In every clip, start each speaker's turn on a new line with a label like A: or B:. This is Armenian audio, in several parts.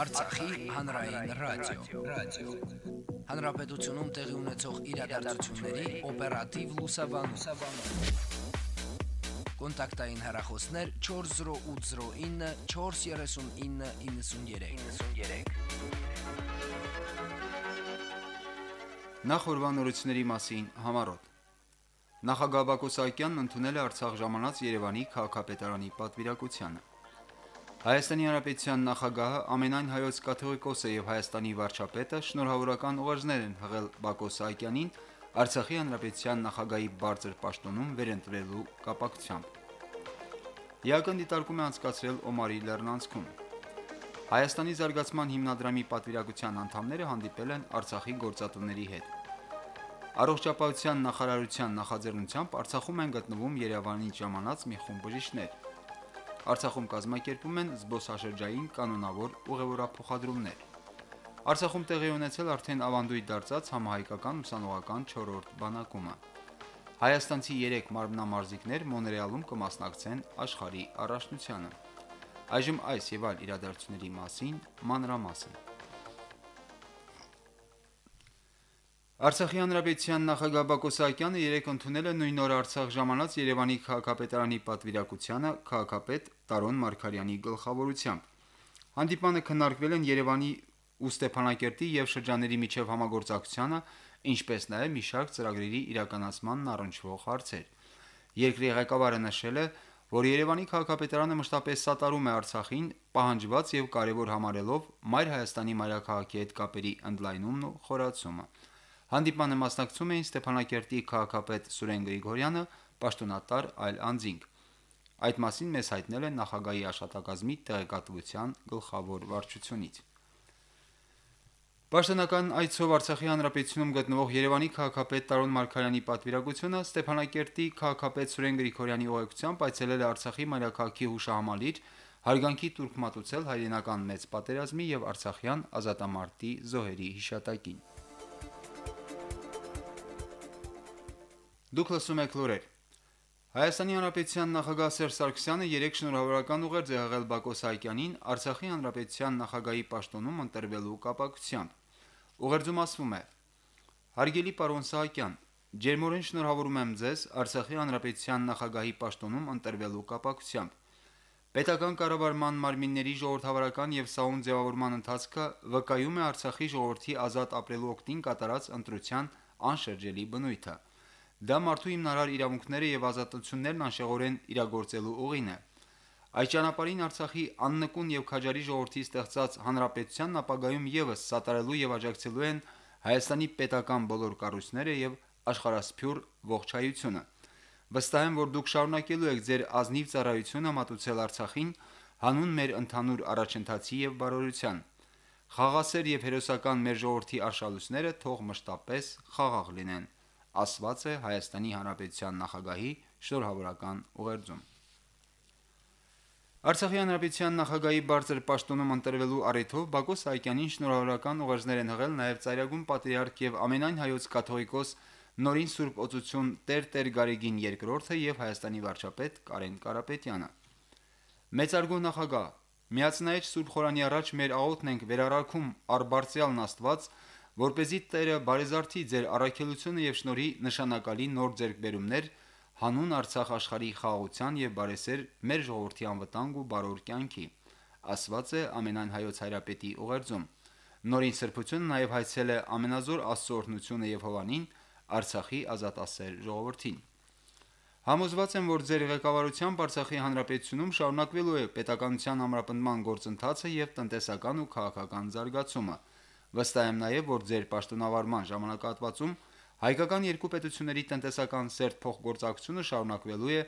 A: Արցախի հանրային ռադիո, ռադիո։ Հանրապետությունում տեղի ունեցող իրադարձությունների օպերատիվ լուսաբանում։ Կոնտակտային հեռախոսներ 40809 43993։ 93։
B: Նախ օրվանորությունների մասին համարոտ։ Նախագահ Բակո Սահակյանն ընդունել է Արցախ ժամանած Երևանի քաղաքապետարանի պատվիրակությանը։ Հայաստանի Հանրապետության նախագահը ամենայն հայոց կաթողիկոսը եւ Հայաստանի վարչապետը շնորհավորական ուղերձներ են հղել Բակո Սահակյանին Արցախի Հանրապետության նախագահի բարձր պաշտոնում վերընտրելու կապակցությամբ։ ԵԱԿ-ն դիտարկում է անցկացրել Օմարի լեռնանցքում։ Հայաստանի զարգացման հիմնադրամի պատվիրակության անդամները հանդիպել են Արցախի գործատուների հետ։ Առողջապահության նախարարության նախաձեռնությամբ Արցախում են գտնվում Երևանի ժամանած մի խումբ բժիշկներ։ Արցախում կազմակերպում են զբոսաշրջային կանոնավոր ուղևորափոխադրումներ։ Արցախում տեղի ունեցել արդեն ավանդույթ դարձած համահայկական ուսանողական 4-րդ բանակումը։ Հայաստանցի 3 մարմնամարզիկներ Մոնրեալում կմասնակցեն աշխարհի առաջնությանը։ Այժմ այս եւ այլ իրադարձությունների մասին մանրամասն։ Արցախի հանրապետության նախագահ Բակո Սահակյանը երեկ ընդունել է նույն օր Արցախ ժամանած Երևանի քաղաքապետարանի պատվիրակությանը քաղաքապետ Տարոն Մարգարյանի գլխավորությամբ։ Հանդիպանը քննարկվել են Երևանի ու Ստեփանակերտի եւ շրջանների միջև համագործակցությանը, ինչպես նաեւ մի շարք ծրագրերի իրականացմանն առնչվող հարցեր։ Երկրի ղեկավարը նշել է, որ Երևանի քաղաքապետարանը մշտապես սատարում է Արցախին, պահանջված եւ կարեւոր համարելով Մայր Հայաստանի մայրաքաղաքի հետ կապերի ընդլայնումն ու խորացումը։ Հանդիպանը մասնակցում էին Ստեփանակերտի քաղաքապետ Սուրեն Գրիգորյանը, պաշտոնատար այլ անձինք։ Այդ մասին մեզ հայտնել է նախագահի աշտակազմի տեղեկատվության գլխավոր վարչությունից։ Պաշտոնական այցով Արցախի հանրապետությունում գտնվող Երևանի քաղաքապետ Տարոն Մարգարյանի պատվիրակությունը Ստեփանակերտի քաղաքապետ Սուրեն Գրիգորյանի ուղեկցությամբ այցելել է Արցախի մայրաքաղաքի հուշահամալիր հարգանքի տուրք մատուցել հայրենական մեծ պատերազմի եւ Արցախյան ազատամարտի զոհերի հիշատակին։ Դուք լսում եք լուրեր։ Հայաստանի Հանրապետության նախագահ Սերժ Սարգսյանը երեք շնորհավորական ուղերձ է եղել Բակո Սահակյանին Արցախի Հանրապետության նախագահի պաշտոնում ընտրվելու կապակցությամբ։ Ուղերձում ասվում է. Հարգելի պարոն Սահակյան, ջերմորեն շնորհավորում եմ ձեզ Արցախի Հանրապետության նախագահի պաշտոնում ընտրվելու կապակցությամբ։ Պետական կառավարման մարմինների ժողովրդավարական եւ սահուն ձևավորման ընթացքը վկայում է Արցախի ժողովրդի ազատ ապրելու օգտին կատարած ընտրության անշրջելի բնույթը։ Դա մարդու հիմնարար իրավունքները եւ ազատություններն անշեղորեն իրագործելու ուղին է։ Այդ ճանապարհին Արցախի աննկուն եւ քաջարի ժողովրդի ստեղծած հանրապետության ապագայում եւս սատարելու եւ աջակցելու են Հայաստանի պետական բոլոր կառույցները եւ աշխարհասփյուր ողջայությունը։ Վստահ եմ, որ դուք շարունակելու եք ձեր ազնիվ ծառայությունը մատուցել Արցախին հանուն մեր ընդհանուր առաջընթացի եւ բարօրության։ Խաղաղասեր եւ հերոսական մեր ժողովրդի արշալույսները թող մշտապես խաղաղ լինեն ասված է Հայաստանի Հանրապետության նախագահի շնորհավորական ուղերձում։ Արցախի Հանրապետության նախագահի բարձր պաշտոնում ընտրվելու առիթով Բակո Սահակյանին շնորհավորական ուղերձներ են հղել նաև Ծայրագուն պատրիարք եւ ամենայն հայոց կաթողիկոս Նորին Սուրբ Օծություն Տեր-Տեր Գարեգին II-ը եւ Հայաստանի վարչապետ Կարեն Կարապետյանը։ Մեծարգո նախագահ Միացնայիչ Սուրբ Խորանի առաջ մեր աղոթն ենք վերարարքում արբարձյալն Աստված որ เป զի Տերը բարեզարթի ձեր առաքելությունը եւ շնորհի նշանակալի նոր ձեռքբերումներ հանուն Արցախ աշխարհի խաղաղության եւ բարեսեր մեր ժողովրդի անվտանգ ու բարոր կյանքի, ասված է ամենայն հայոց հայրապետի ուղերձում։ Նորին սրբությունը նաեւ հայցել է ամենազոր աստծորնությունը եւ հովանին Արցախի ազատասեր ժողովրդին։ Համոզված եմ, որ ձեր ղեկավարությամբ Արցախի հանրապետությունում շարունակվելու է պետականության ամրապնդման գործընթացը եւ տնտեսական ու քաղաքական զարգացումը Վստահ եմ նաև, որ ձեր պաշտոնավարման ժամանակահատվածում հայկական երկու պետությունների տնտեսական սերտ փոխգործակցությունը շարունակվելու է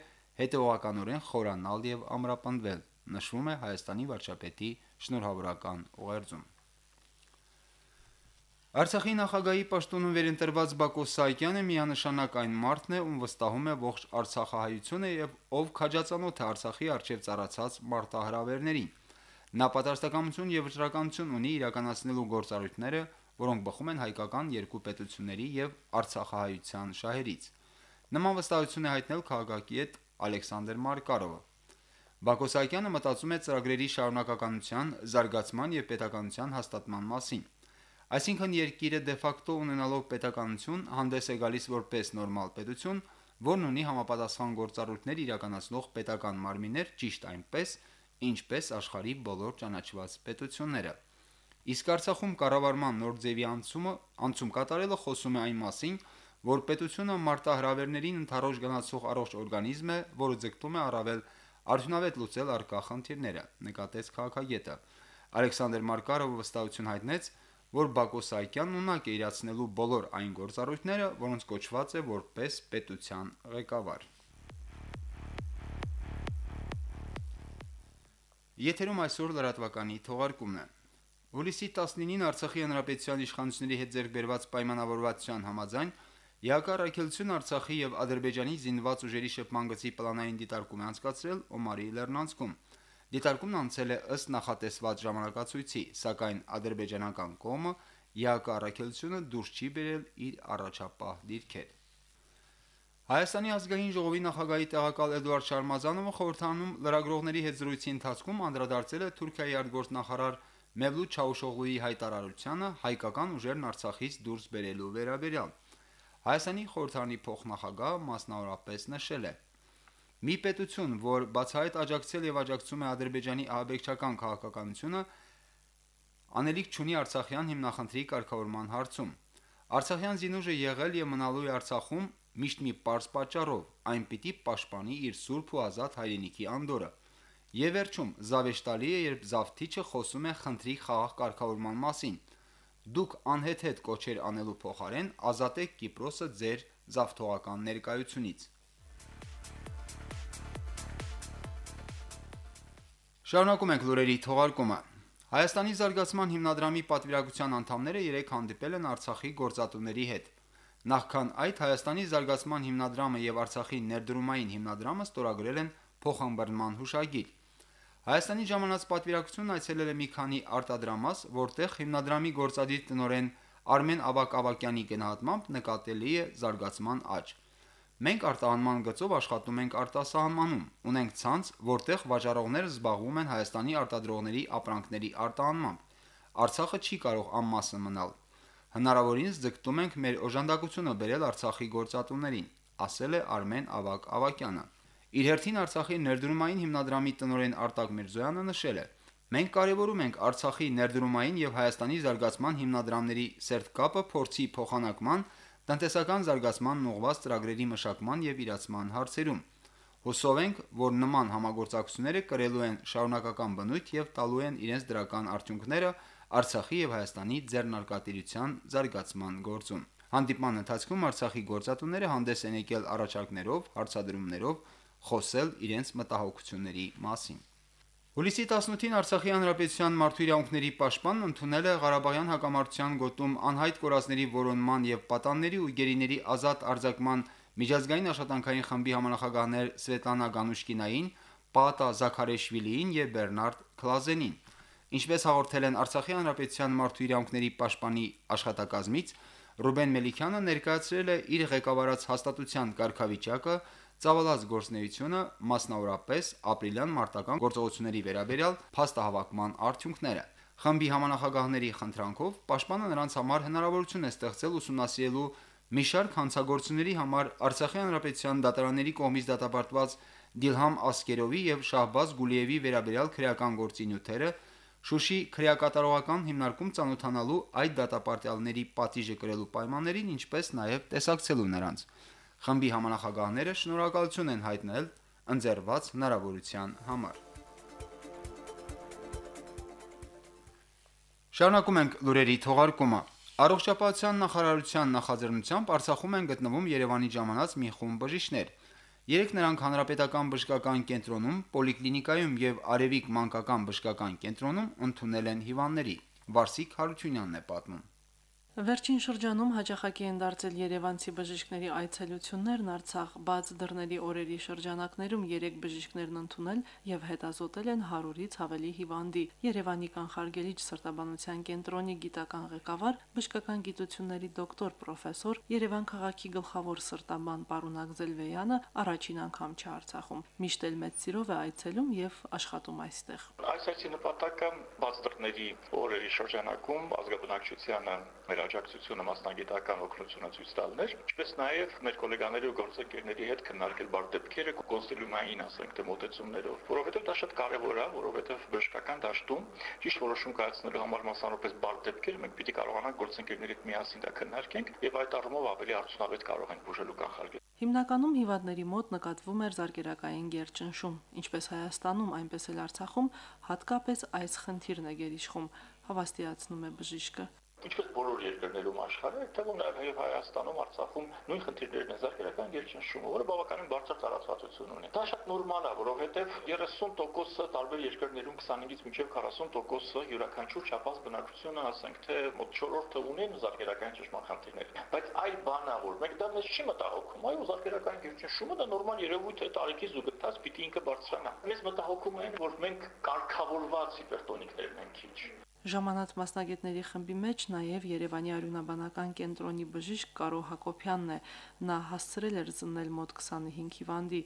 B: հետևողականորեն խորանալ եւ ամրապնդվել, նշվում է Հայաստանի վարչապետի շնորհավորական ուղերձում։ Արցախի նախագահի պաշտոնում վերընտրված Բակո Սահակյանը միանշանակ այն մարդն է, ում վստահում է ողջ Արցախահայությունը եւ ով քաջածանոթ է Արցախի արչեւ ծառացած մարտահրավերներին։ Նա պատրաստակամություն եւ վճռականություն ունի իրականացնելու գործառույթները, որոնք բխում են հայկական երկու պետությունների եւ Արցախահայության շահերից։ Նման վստահություն է հայտնել քաղաքագետ Ալեքսանդր Մարկարովը։ Բակո Սահակյանը մտածում է ծրագրերի շարունակականության, զարգացման եւ պետականության հաստատման մասին։ Այսինքն երկիրը դե ֆակտո ունենալով պետականություն հանդես է գալիս որպես նորմալ պետություն, որն ունի համապատասխան գործառույթներ իրականացնող պետական մարմիններ ճիշտ այնպես, ինչպես աշխարհի բոլոր ճանաչված պետությունները։ Իսկ Արցախում կառավարման նոր ձևի անցումը անցում կատարելը խոսում է այն մասին, որ պետությունը մարտահրավերներին ընթարոջ գնացող առողջ օրգանիզմ է, որը ձգտում է առավել արդյունավետ լուծել արկա խնդիրները, նկատեց քաղաքագետը։ Ալեքսանդր Մարկարովը վստահություն հայտնեց, որ Բակո Սահակյանն ունակ է իրացնելու բոլոր այն գործառույթները, որոնց կոչված է որպես պետության ղեկավար։ Եթերում այսօր լրատվականի թողարկումն է։ Հուլիսի 19-ին Արցախի հանրապետության իշխանությունների հետ ձեռքբերված պայմանավորվածության համաձայն Յակառակելություն Արցախի եւ Ադրբեջանի զինված ուժերի շփման գծի պլանային դիտարկում է անցկացրել Օմարի Լեռնանցքում։ Դիտարկումն անցել է ըստ նախատեսված ժամանակացույցի, սակայն ադրբեջանական կողմը Յակառակելությունը դուրս չի բերել իր առաջապահ դիրքեր։ Հայաստանի ազգային ժողովի նախագահի տեղակալ Էդուարդ Շարմազանովը խորհրդանում լրագրողների հետ զրույցի ընթացքում անդրադարձել է Թուրքիայի արտգործնախարար Մևլութ Չավուշօղլուի հայտարարությանը հայկական ուժերն Արցախից դուրս բերելու վերաբերյալ։ Հայաստանի խորհրդանի փոխնախագահը մասնավորապես նշել է. Մի պետություն, որ բացահայտ աջակցել եւ աջակցում է Ադրբեջանի ահաբեկչական քաղաքականությունը, անելիք չունի Արցախյան հիմնախնդրի կարգավորման հարցում։ Արցախյան զինուժը եղել եւ մնալու է Արցախում միշտ մի པարզ պատճառով, այն պիտի պաշտպանի իր սուրբ ու ազատ հայրենիքի անդորը։ Եվ վերջում զավեշտալի է, երբ Զավթիչը խոսում է խնդրի խաղաղ կարգավորման մասին։ Դուք անհեթեթ կոչեր անելու փոխարեն ազատեք Կիպրոսը ձեր զավթողական ներկայությունից։ Շարունակում ենք լուրերի թողարկումը։ Հայաստանի զարգացման հիմնադրամի պատվիրակության անդամները երեք հանդիպել են Արցախի գործատուների հետ։ Նախքան այդ Հայաստանի զարգացման հիմնադրամը եւ Արցախի ներդրումային հիմնադրամը ստորագրել են փոխանբեռնման հուշագիր։ Հայաստանի ժամանած պատվիրակությունն այցելել է մի քանի արտադրամաս, որտեղ հիմնադրամի գործադիր տնօրեն Արմեն Ավակ Ավակյանի գնահատմամբ նկատելի է զարգացման աճ։ Մենք արտահանման գծով աշխատում ենք արտասահմանում։ Ունենք ցանց, որտեղ վաճառողները զբաղվում են Հայաստանի արտադրողների ապրանքների արտահանմամբ։ Արցախը չի կարող անմասն մնալ։ Հնարավորինս ձգտում ենք մեր օժանդակությունը բերել Արցախի գործատուներին, ասել է Արմեն Ավակ Ավակյանը։ Իր հերթին Արցախի ներդրումային հիմնադրամի տնօրեն Արտակ Միրզոյանը նշել է. Մենք կարևորում ենք Արցախի ներդրումային եւ Հայաստանի զարգացման հիմնադրամների սերտ կապը փորձի փոխանակման, տնտեսական զարգացման ուղղված ծրագրերի մշակման եւ իրացման հարցերում։ Հուսով ենք, որ նման համագործակցությունները կրելու են շարունակական բնույթ եւ տալու են իրենց դրական արդյունքները Արցախի եւ Հայաստանի ձեռնարկատիրության զարգացման գործում։ Հանդիպման ընթացքում Արցախի գործատուները հանդես են եկել առաջարկներով, հարցադրումներով, խոսել իրենց մտահոգությունների մասին։ Հուլիսի 18-ին Արցախի հանրապետության մարդու իրավունքների պաշտպանն ընդունել է Ղարաբաղյան հակամարտության գոտում անհայտ կորածների որոնման եւ պատանների ու գերիների ազատ արձակման միջազգային աշխատանքային խմբի համանախագահներ Սվետլանա Գանուշկինային, Պատա Զաքարեշվիլիին եւ Բեռնարդ Քլազենին։ Ինչպես հաղորդել են Արցախի հանրապետության մարդու իրավունքների պաշտպանի աշխատակազմից, Ռուբեն Մելիքյանը ներկայացրել է իր ղեկավարած հաստատության կարգավիճակը ծավալած գործնեությունը, մասնավորապես ապրիլյան մարտական գործողությունների վերաբերյալ փաստահավաքման արդյունքները։ Խմբի համանախագահների խնդրանքով պաշտպանը նրանց համար հնարավորություն է ստեղծել ուսումնասիրելու մի շարք հանցագործությունների համար Արցախի հանրապետության դատարանների կողմից դատապարտված Դիլհամ Ասկերովի եւ Շահբազ Գուլիևի վերաբերյալ քրեական գործի նյութերը, Շուշի քրեակատարողական հիմնարկում ցանոթանալու այդ դատապարտյալների պատիժը կրելու պայմաններին, ինչպես նաև տեսակցելու նրանց։ Խմբի համանախագահները շնորհակալություն են հայտնել ընձեռված հնարավորության համար։ Շարունակում ենք լուրերի թողարկումը։ Առողջապահության նախարարության նախաձեռնությամբ Արցախում են գտնվում Երևանի ժամանած մի խումբ բժիշկներ։ Երեք նրանք հանրապետական բժշկական կենտրոնում, պոլիկլինիկայում եւ Արևիկ մանկական բժշկական կենտրոնում ընդունել են հիվանդների։ Վարսիկ Հարությունյանն է պատմում։
C: Վերջին շրջանում հաջախակի են դարձել Երևանցի բժիշկների այցելություններն Արցախ բաց դռների օրերի շրջանակներում 3 բժիշկներն ընդունել եւ հետազոտել են 100-ից ավելի հիվանդի։ Երևանի կանխարգելիչ սրտաբանության կենտրոնի գիտական ղեկավար, բժշկական գիտությունների դոկտոր պրոֆեսոր Երևան քաղաքի գլխավոր սրտաբան Պարունակ Զելվեյանը առաջին անգամ չէ Արցախում։ Միշտ էլ մեծ սիրով է այցելում եւ աշխատում այստեղ։
D: Այս այցի նպատակը բաց դռների օրերի շրջանակում ազգաբնակչությանը մեր աջակցությունը մասնագիտական օգնությունը ցույց տալն էր, ինչպես նաև մեր գոլեգաների ու գործընկերների հետ քննարկել բար դեպքերը կոնսիլիումային, ասենք, թե մոտեցումներով, որովհետև դա շատ կարևոր է, որովհետև բժշկական դաշտում ճիշտ որոշում կայացնելու համար մասնավորապես բար դեպքեր մենք պիտի կարողանանք գործընկերների հետ միասին դա քննարկենք եւ այդ առումով ավելի արդյունավետ կարող ենք բուժելու կանխարգել։
C: Հիմնականում հիվանդների մոտ նկատվում էր զարգերակային գերճնշում, ինչպես Հայաստանում, այնպես էլ Արցախում, հատկապես այս խնդիրն է գերիշխում, հավաստիացնում է բժիշկը
D: ինչպես բոլոր երկրներում աշխարհի, այդտեղում նաև Հայաստանում, Արցախում նույն խնդիրներն են զարգերական ելչնշումը, որը բավականին բարձր տարածվածություն ունի։ Դա շատ նորմալ է, որովհետև 30%-ը տարբեր երկրներում 25-ից մինչև 40%-ը յուրաքանչյուր չափած բնակչությունը, ասենք թե մոտ 4-րդը ունեն զարգերական ճշմարտ խնդիրներ։ Բայց այլ բան է, որ մենք դա մեզ չի մտահոգում, այո, զարգերական ելչնշումը դա նորմալ երևույթ է, տարիքի զուգընթաց պիտի ինքը բարձրանա։ Մեզ մտահոգում են, որ մենք կարգավորված հիպերտոնիկներն ենք քիչ
C: Ժամանած մասնագետների խմբի մեջ նաև Երևանի արյունաբանական կենտրոնի բժիշկ Կարո Հակոբյանն է։ Նա հասցրել էր զննել մոտ 25 հիվանդի,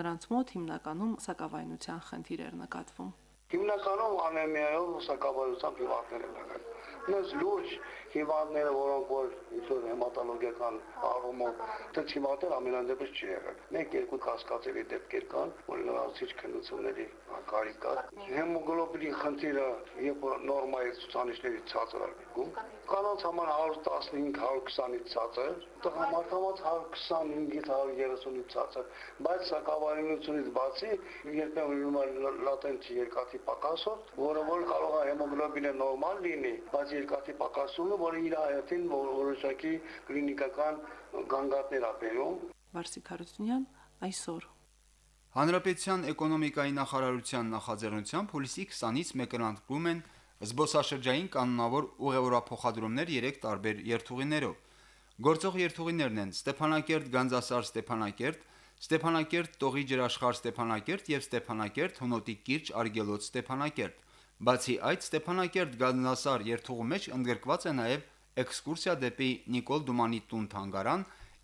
C: նրանց մոտ հիմնականում սակավայնության խնդիր էր նկատվում։
E: Հիմնականում անեմիայով սակավայնությամբ հիվանդներ են նկատվում Նույնս լուրջ հիվանդները, որոնք որ ինչ-որ հեմատոլոգիական առումով թչիմատեր ամենանդեպս չի եղել։ Մեկ երկու կասկածելի դեպքեր կան, որ լրացիչ քննությունների կարիք կա։ Հեմոգլոբինի խնդիրը երբ նորմայից ցուցանիշների ցածր է գում, կանանց համար 115-120-ից ցածր, տղամարդամած 125-ից 130-ից ցածր, բայց սակավարինությունից բացի երբեմն լինում լատենտ երկաթի պակասով, որը որ կարող է հեմոգլոբինը նորմալ լինի, բայց երկաթի պակասումը, որը իր հայտին որոշակի կլինիկական գանգատներ է բերում։
C: Վարսիկ Հարությունյան այսօր
B: Հանրապետության էկոնոմիկայի նախարարության նախաձեռնությամբ հուլիսի 20-ից մեկնարկվում են զբոսաշրջային կանոնավոր ուղևորափոխադրումներ 3 տարբեր երթուղիներով։ Գործող երթուղիներն են Ստեփանակերտ Գանձասար Ստեփանակերտ, Ստեփանակերտ Տողի ջրաշխար Ստեփանակերտ եւ Ստեփանակերտ Հունոտի կիրճ Արգելոց Ստեփանակերտ։ Բացի այդ Ստեփանակերտ Գանձասար երթուղու մեջ ընդգրկված է նաեւ էքսկուրսիա դեպի Նիկոլ Դումանի տուն թանգարան,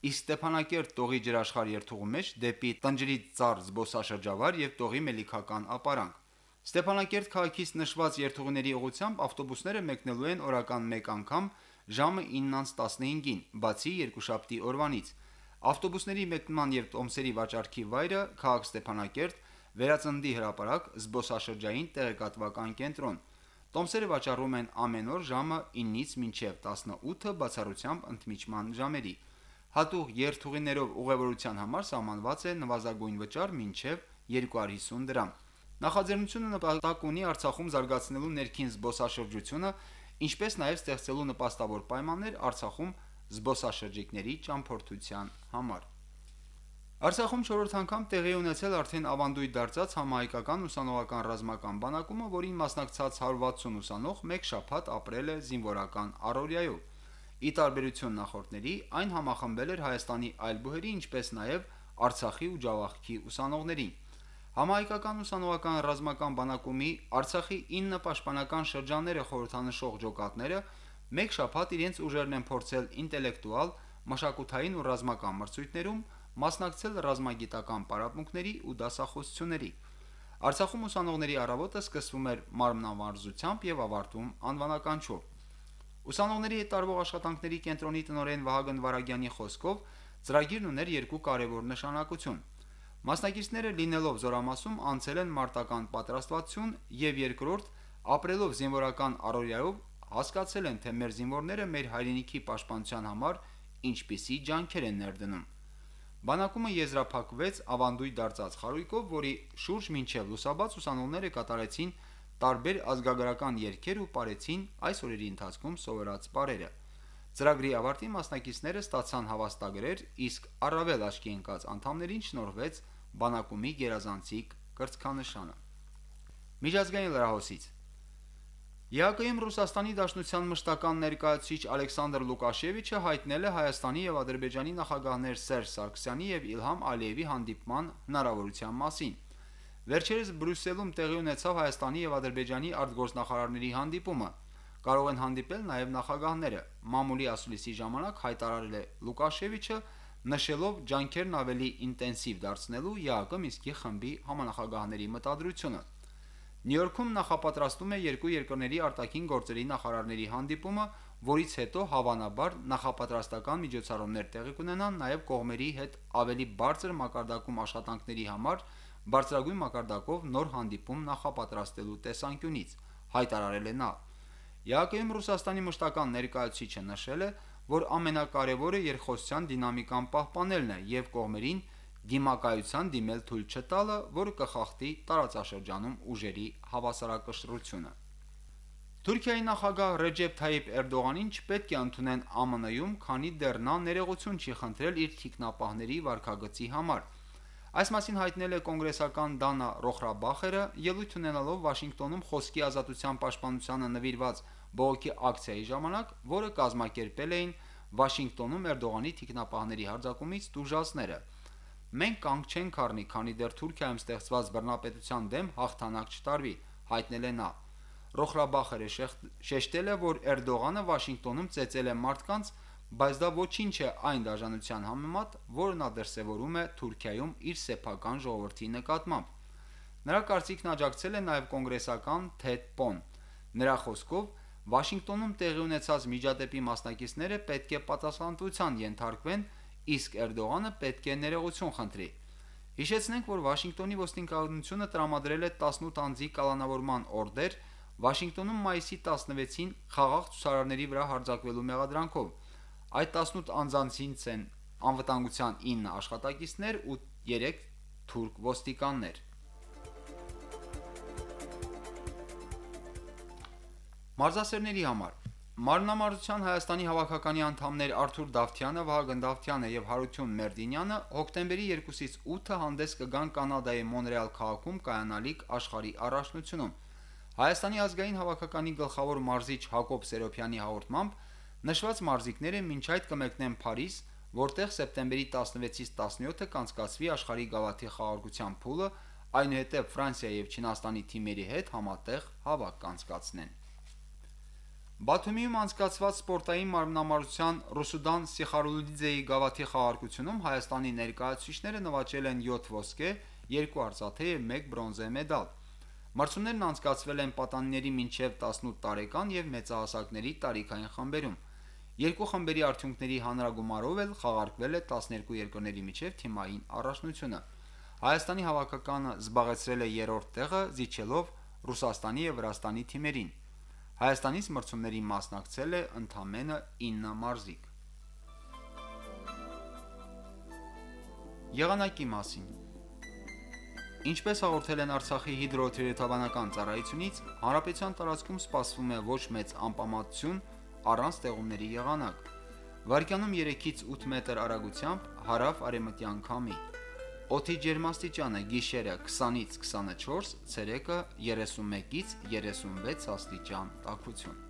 B: իսկ Ստեփանակերտ Տողի ջրաշխար երթուղու մեջ դեպի Տնջրի ծառ զբոսաշրջավար եւ Տողի մելիքական ապարանք։ Ստեփանակերտ քաղաքից նշված երթուղիների ուղությամբ ավտոբուսները մեկնելու են օրական 1 անգամ ժամը 9:15-ին, բացի երկուշաբթի օրվանից։ Ավտոբուսների մեկնման եւ տոմսերի վաճառքի վայրը քաղաք Ստեփանակերտ, Վերածնդի հրապարակ, զբոսաշրջային տեղեկատվական կենտրոն։ Տոմսերը վաճառում են ամեն օր ժամը 9-ից մինչև 18-ը բացառությամբ ընդմիջման ժամերի։ Հատուկ երթուղիներով ուղևորության համար սահմանված է նվազագույն վճար մինչև 250 դրամ։ Նախաձեռնությունը նպատակ ունի Արցախում զարգացնելու ներքին զբոսաշրջությունը, ինչպես նաև ստեղծելու նպաստավոր պայմաններ Արցախում զբոսաշրջիկների ճամփորդության համար։ Արցախում 4-րդ անգամ տեղի ունեցել արդեն ավանդույթ դարձած համահայկական ուսանողական ռազմական բանակումը, որին մասնակցած 160 ուսանող մեկ շաբաթ ապրել է զինվորական առօրյայով։ Ի տարբերություն նախորդների, այն համախմբել էր Հայաստանի այլ բուհերի, ինչպես նաև Արցախի ու Ջավախքի ուսանողներին։ Համահայկական ուսանողական ռազմական բանակումի Արցախի 9 պաշտպանական շրջանները խորհրդանշող ջոկատները մեկ շաբաթ իրենց ուժերն են փորձել ինտելեկտուալ, մշակութային ու ռազմական մրցույթներում, մասնակցել ռազմագիտական պարապմունքների ու դասախոսությունների։ Արցախում ուսանողների առավոտը սկսվում էր մարմնավարզությամբ եւ ավարտվում անվանականչով։ Ուսանողների հետ տարվող աշխատանքների կենտրոնի տնօրեն Վահագն Վարագյանի խոսքով ծրագիրն ուներ երկու կարևոր նշանակություն։ Մասնակիցները լինելով զորամասում անցել են մարտական պատրաստվածություն եւ երկրորդ ապրելով զինվորական առօրյայով հասկացել են, թե մեր զինվորները մեր հայրենիքի պաշտպանության համար ինչպիսի ջանքեր են ներդնում։ Բանակումը եզրափակվեց ավանդույթ դարձած խարույկով, որի շուրջ մինչև լուսաբաց ուսանողները կատարեցին տարբեր ազգագրական երգեր ու ապարեցին այս օրերի ընթացքում սովորած ապարերը։ Ծրագրի ավարտին մասնակիցները ստացան հավաստագրեր, իսկ առավել աչքի ընկած անդամներին շնորհվեց բանակումի գերազանցիկ կրծքանշանը։ Միջազգային լրահոսից ԵԱԿ-ում Ռուսաստանի Դաշնության մշտական ներկայացուցիչ Ալեքսանդր Լուկաշևիչը հայտնել է Հայաստանի եւ Ադրբեջանի նախագահներ Սերժ Սարգսյանի եւ Իլհամ Ալիևի հանդիպման հնարավորության մասին։ Վերջերս Բրյուսելում տեղի ունեցավ Հայաստանի եւ Ադրբեջանի արտգործնախարարների հանդիպումը։ Կարող են հանդիպել նաեւ նախագահները։ Մամուլի ասուլիսի ժամանակ հայտարարել է Լուկաշևիչը, նշելով ջանքերն ավելի ինտենսիվ դարձնելու ԵԱԿ Միսկի խմբի համանախագահների մտադրությունը։ Նյու-Յորքում նախապատրաստում է երկու երկրների արտաքին գործերի նախարարների հանդիպումը, որից հետո հավանաբար նախապատրաստական միջոցառումներ տեղի կունենան նաև կողմերի հետ ավելի բարձր մակարդակում աշխատանքների համար բարձրագույն մակարդակով նոր հանդիպում նախապատրաստելու տեսանկյունից, հայտարարել է նա։ ԵԱԿ-ում Ռուսաստանի մշտական ներկայացուցիչը նշել է, որ ամենակարևորը երկխոսության դինամիկան պահպանելն է եւ կողմերին դիմակայության դիմել թույլ չտալը, որը կխախտի տարածաշրջանում ուժերի հավասարակշռությունը։ Թուրքիայի նախագահ Ռեջեփ Թայիփ Էրդողանին չպետք է ընդունեն ԱՄՆ-ում, քանի դեռ նա ներողություն չի խնդրել իր թիկնապահների վարկագծի համար։ Այս մասին հայտնել է կոնգրեսական Դանա Ռոխրաբախերը, ելույթ ունենալով Վաշինգտոնում խոսքի ազատության պաշտպանությանը նվիրված բողոքի ակցիայի ժամանակ, որը կազմակերպել էին Վաշինգտոնում Էրդողանի թիկնապահների հարձակումից տուժածները։ Մենք կանգ չենք առնի, քանի դեռ Թուրքիայում ստեղծված բռնապետության դեմ հաղթանակ չտարվի, հայտնել է նա։ Ռոխրաբախերը շեշտել է, որ Էրդողանը Վաշինգտոնում ծեծել է մարդկանց, բայց դա ոչինչ է այն դաժանության համեմատ, որը նա դրսևորում է Թուրքիայում իր սեփական ժողովրդի նկատմամբ։ Նրա կարծիքն աջակցել է նաև կոնգրեսական Թեդ Պոն։ Նրա խոսքով Վաշինգտոնում տեղի ունեցած միջադեպի մասնակիցները պետք է պատասխանատվության ենթարկվեն իսկ Էրդողանը պետք է ներողություն խնդրի։ Հիշեցնենք, որ Վաշինգտոնի ոստիկանությունը տրամադրել է 18 անձի կալանավորման օրդեր Վաշինգտոնում մայիսի 16-ին խաղաղ ցուսարարների վրա հարձակվելու մեղադրանքով։ Այդ 18 անձանցից են անվտանգության 9 աշխատակիցներ ու 3 թուրք ոստիկաններ։ Մարզասերների համար Մարմնամարզության Հայաստանի հավաքականի անդամներ Արթուր Դավթյանը, Վահագն Դավթյանը եւ Հարություն Մերդինյանը հոկտեմբերի 2-ից 8-ը հանդես կգան Կանադայի Մոնրեալ քաղաքում կայանալիք աշխարհի առաջնությունում։ Հայաստանի ազգային հավաքականի գլխավոր մարզիչ Հակոբ Սերոփյանի հաղորդմամբ նշված մարզիկները մինչ այդ կմեկնեն Փարիզ, որտեղ սեպտեմբերի 16-ից 17-ը կանցկացվի աշխարհի գավաթի խաղարկության փուլը, այնուհետև Ֆրանսիա եւ Չինաստանի թիմերի հետ համատեղ հավաք կանցկացնեն։ Բաթումիում անցկացված սպորտային մարմնամարզության Ռուսուդան Սիխարուլիձեի գավաթի խաղարկությունում Հայաստանի ներկայացուցիչները նվաճել են 7 ոսկե, 2 արծաթե եւ 1 բրոնզե մեդալ։ Մրցումներն անցկացվել են պատանիների մինչև 18 տարեկան եւ մեծահասակների տարիքային խմբերում։ Երկու խմբերի արդյունքների հանրագումարով էլ խաղարկվել է 12 երկրների միջև թիմային առաջնությունը։ Հայաստանի հավաքականը զբաղեցրել է երրորդ տեղը, զիջելով Ռուսաստանի եւ Վրաստանի թիմերին։ Հայաստանից մրցումներին մասնակցել է ընդամենը 9 մարզիկ։ Եղանակի մասին. Ինչպես հաղորդել են Արցախի հիդրոթերապևտաբանական ծառայությունից, հարաբեցյան տարածքում սպասվում է ոչ մեծ անպամատություն առանց տեղումների եղանակ։ Վարկյանում 3-ից 8 մետր արագությամբ հարավ արևմտյան քամի։ Օդի ջերմաստիճանը՝ գիշերը 20-ից 24, ցերեկը 31-ից 36 աստիճան տաքություն։